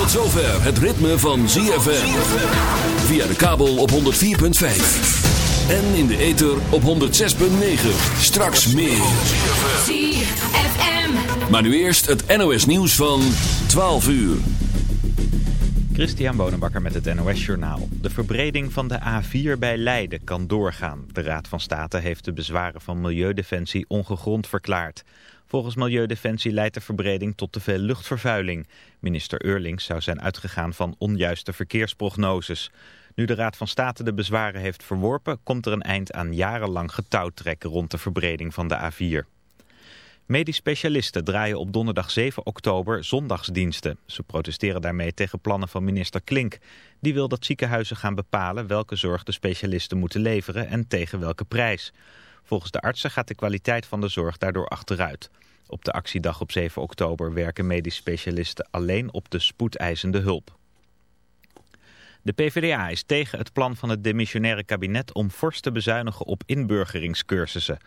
Tot zover het ritme van ZFM. Via de kabel op 104.5. En in de ether op 106.9. Straks meer. ZFM. Maar nu eerst het NOS nieuws van 12 uur. Christian Bonenbakker met het NOS Journaal. De verbreding van de A4 bij Leiden kan doorgaan. De Raad van State heeft de bezwaren van Milieudefensie ongegrond verklaard. Volgens Milieudefensie leidt de verbreding tot te veel luchtvervuiling. Minister Eurlings zou zijn uitgegaan van onjuiste verkeersprognoses. Nu de Raad van State de bezwaren heeft verworpen... komt er een eind aan jarenlang getouwtrekken rond de verbreding van de A4. Medisch specialisten draaien op donderdag 7 oktober zondagsdiensten. Ze protesteren daarmee tegen plannen van minister Klink. Die wil dat ziekenhuizen gaan bepalen welke zorg de specialisten moeten leveren en tegen welke prijs. Volgens de artsen gaat de kwaliteit van de zorg daardoor achteruit. Op de actiedag op 7 oktober werken medisch specialisten alleen op de spoedeisende hulp. De PvdA is tegen het plan van het demissionaire kabinet om fors te bezuinigen op inburgeringscursussen.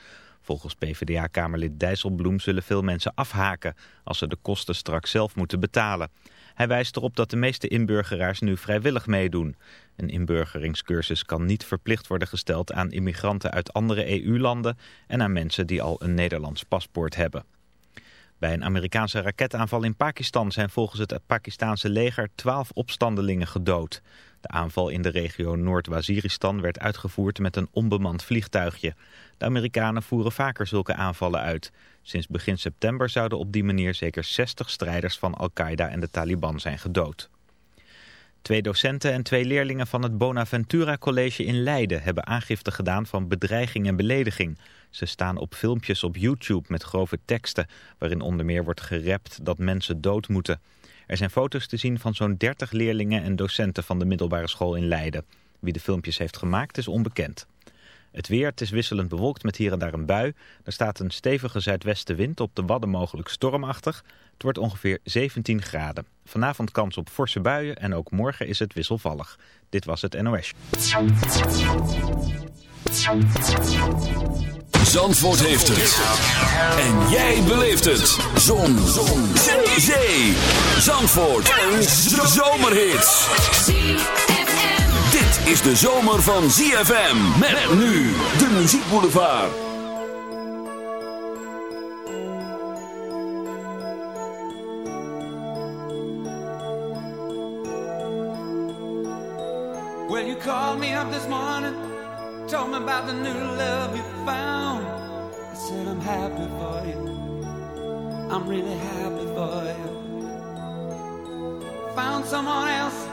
Volgens PvdA-kamerlid Dijsselbloem zullen veel mensen afhaken als ze de kosten straks zelf moeten betalen. Hij wijst erop dat de meeste inburgeraars nu vrijwillig meedoen. Een inburgeringscursus kan niet verplicht worden gesteld aan immigranten uit andere EU-landen en aan mensen die al een Nederlands paspoort hebben. Bij een Amerikaanse raketaanval in Pakistan zijn volgens het Pakistanse leger twaalf opstandelingen gedood. De aanval in de regio Noord-Waziristan werd uitgevoerd met een onbemand vliegtuigje. De Amerikanen voeren vaker zulke aanvallen uit. Sinds begin september zouden op die manier zeker 60 strijders van Al-Qaeda en de Taliban zijn gedood. Twee docenten en twee leerlingen van het Bonaventura College in Leiden hebben aangifte gedaan van bedreiging en belediging. Ze staan op filmpjes op YouTube met grove teksten waarin onder meer wordt gerept dat mensen dood moeten. Er zijn foto's te zien van zo'n 30 leerlingen en docenten van de middelbare school in Leiden. Wie de filmpjes heeft gemaakt is onbekend. Het weer, het is wisselend bewolkt met hier en daar een bui. Er staat een stevige zuidwestenwind op de Wadden mogelijk stormachtig. Het wordt ongeveer 17 graden. Vanavond kans op forse buien en ook morgen is het wisselvallig. Dit was het NOS. Zandvoort heeft het. En jij beleeft het. Zon. Zon. Zee. Zandvoort. Een zomerhit. Dit is de zomer van ZFM. Met nu de muziekboulevard. Well, you called me up this morning, told me about the new love you found. I said, I'm happy for you. I'm really happy for you. Found someone else,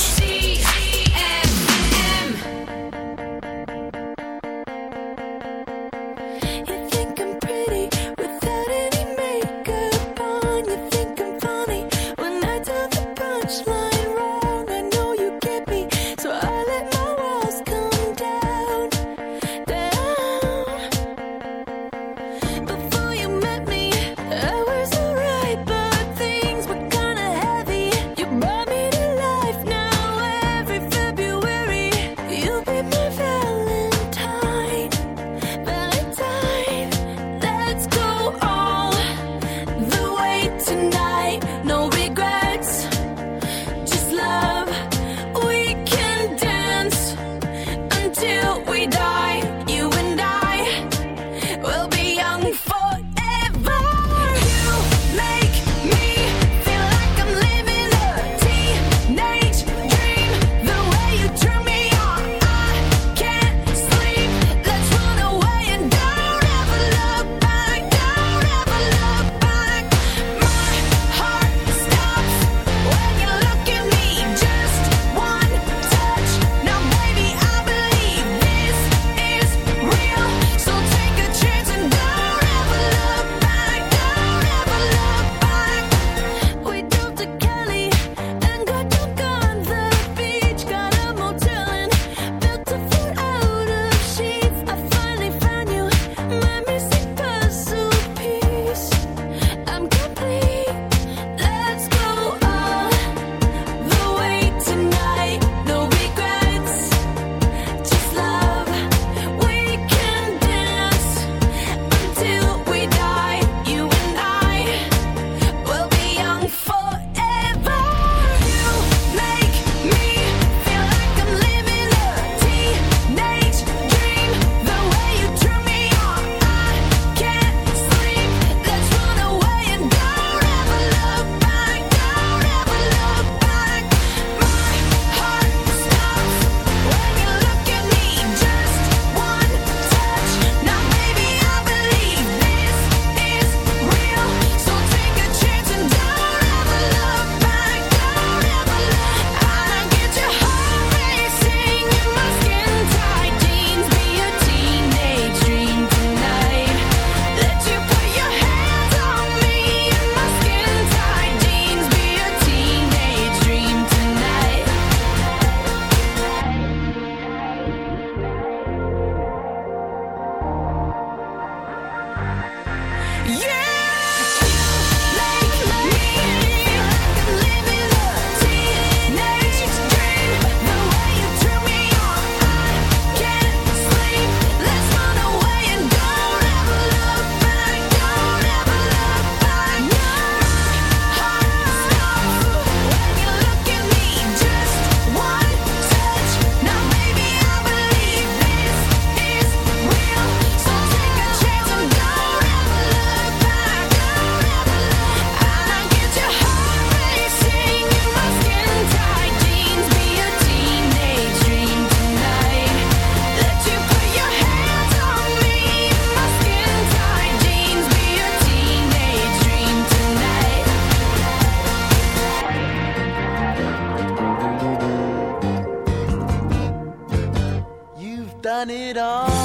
done it all.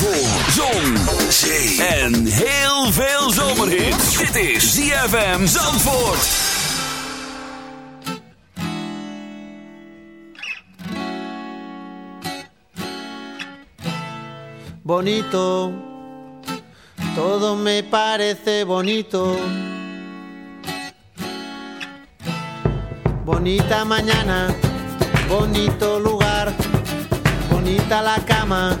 Voor zon, zee en heel veel zomerhit. Dit is ZFM Zandvoort. bonito, todo me parece bonito. Bonita mañana, bonito lugar, bonita la cama,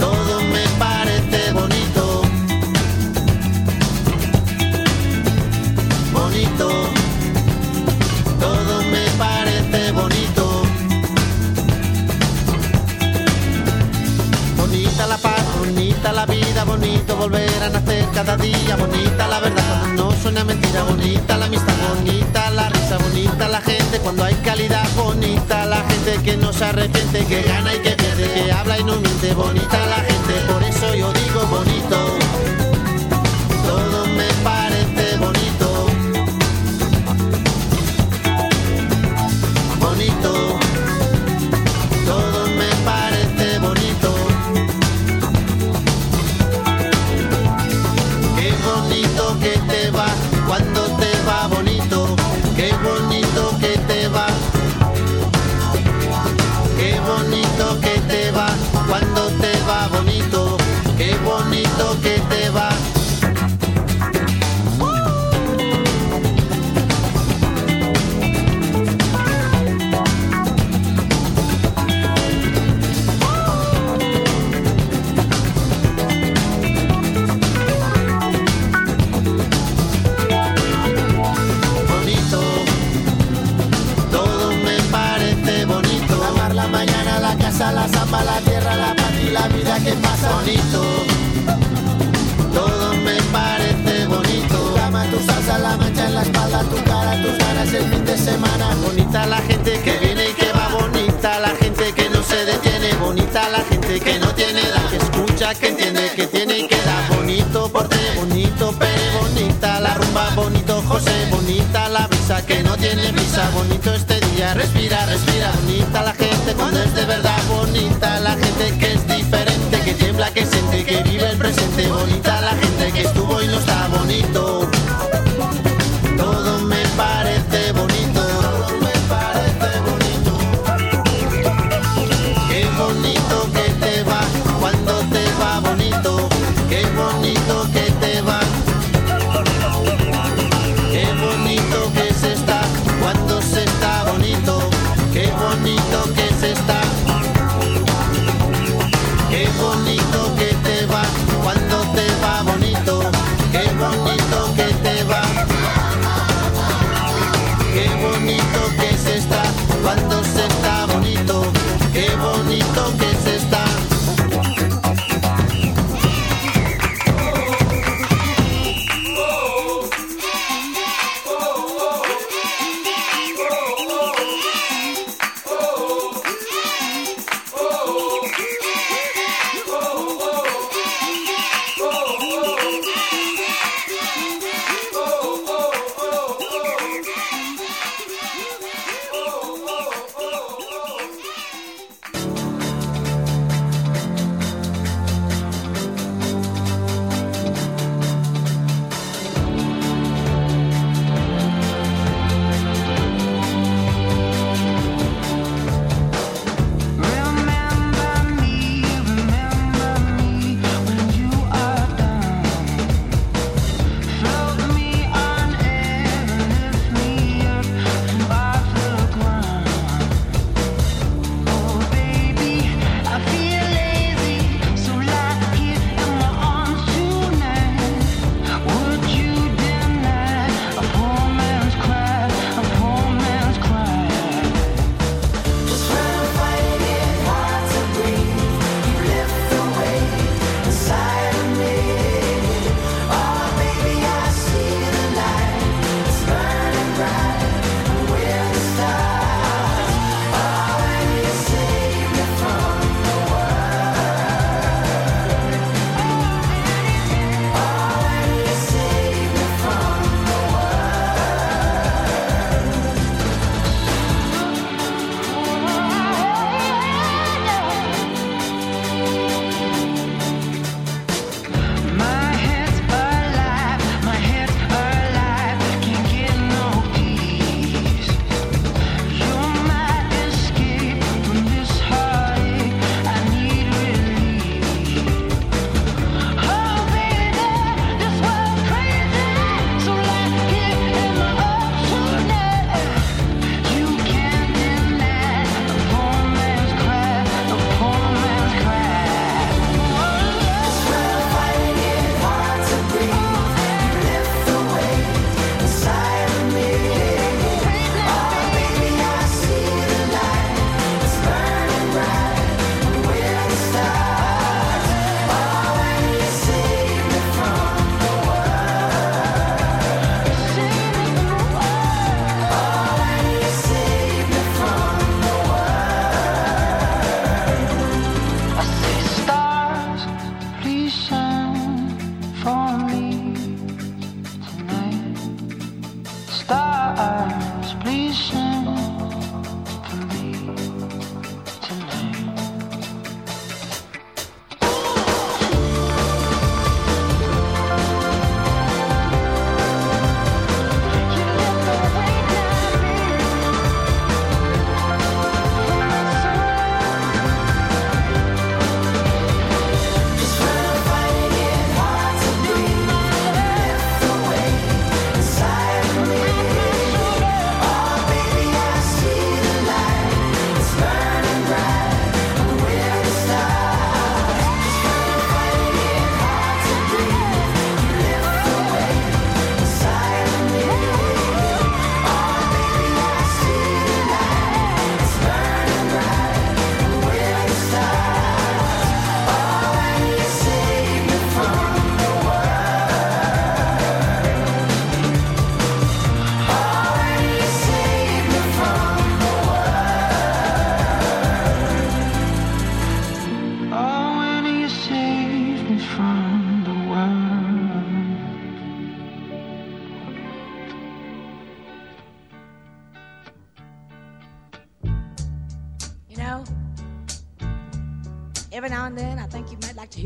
Todo me parece bonito. Bonito todo me parece bonito. Bonita la paz, bonita la vida, bonito volver a nacer cada día, bonita la verdad no suena mentira, bonita la amistad, bonita la risa, bonita la gente cuando hay calidad, bonita que no se arrepiente, que gana y que pierde, que habla y no miente, bonita la gente,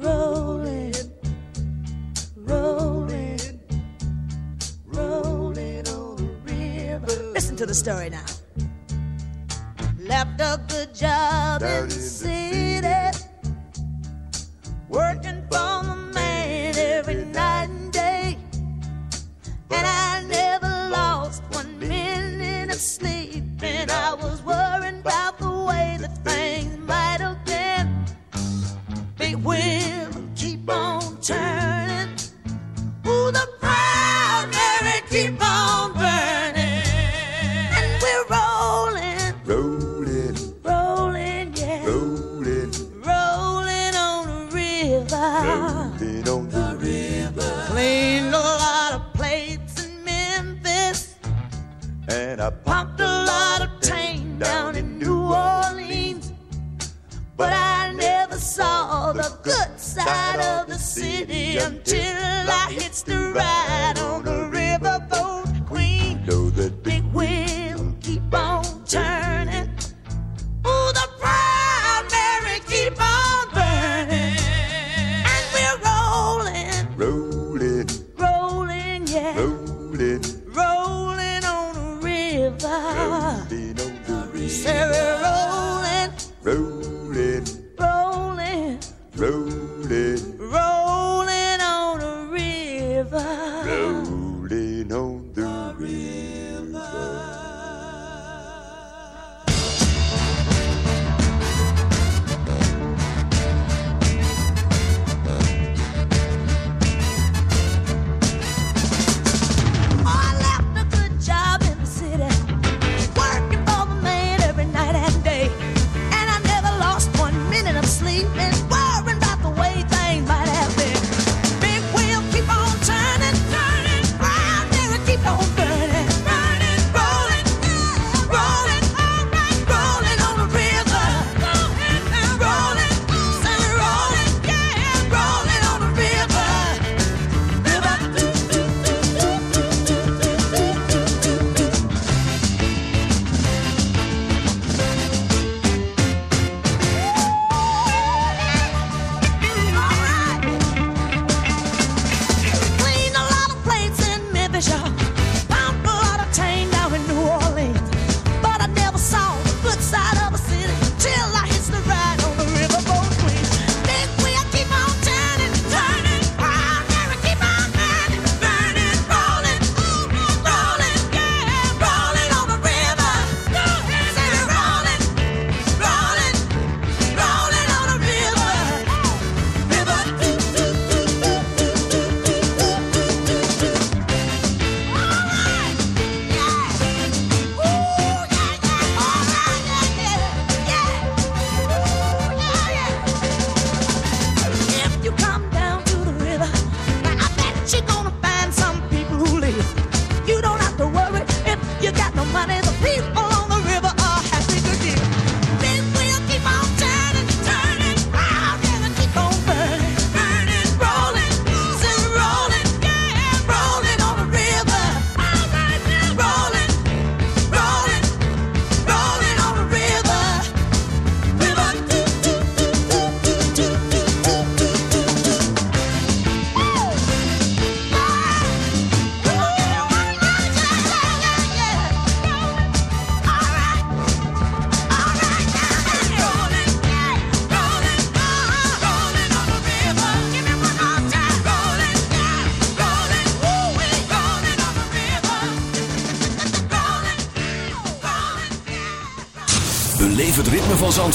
Rolling, rolling, rolling on the river. Listen to the story now. Left a good job in the city, working for the man every night and day. And I never lost one minute of sleep. And I was worried about the way that things might have been. Big wheel keep on turning. Ooh, the proud Mary keep on burning. And we're rolling, Rolling, rolling, yeah. rolling, Rolling on the river. rolling on the river. Cleaned a lot of plates in Memphis. And I Pumped a lot of tang down in New Orleans. But I never saw the good side of city until I hitched the ride on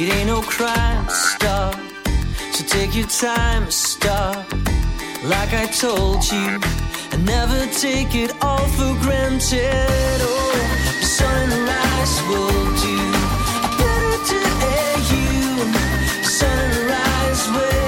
It ain't no crime to stop, so take your time to stop. Like I told you, I never take it all for granted. Oh, sunrise will do better to you. Sunrise will.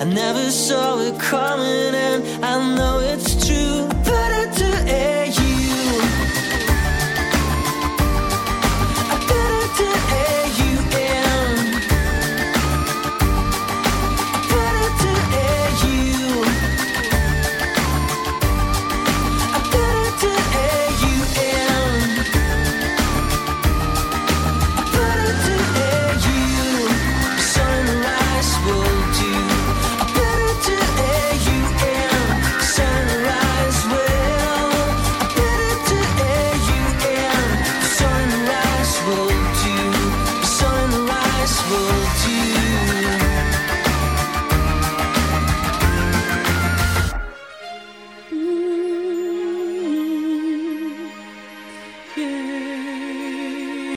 I never saw it coming, and I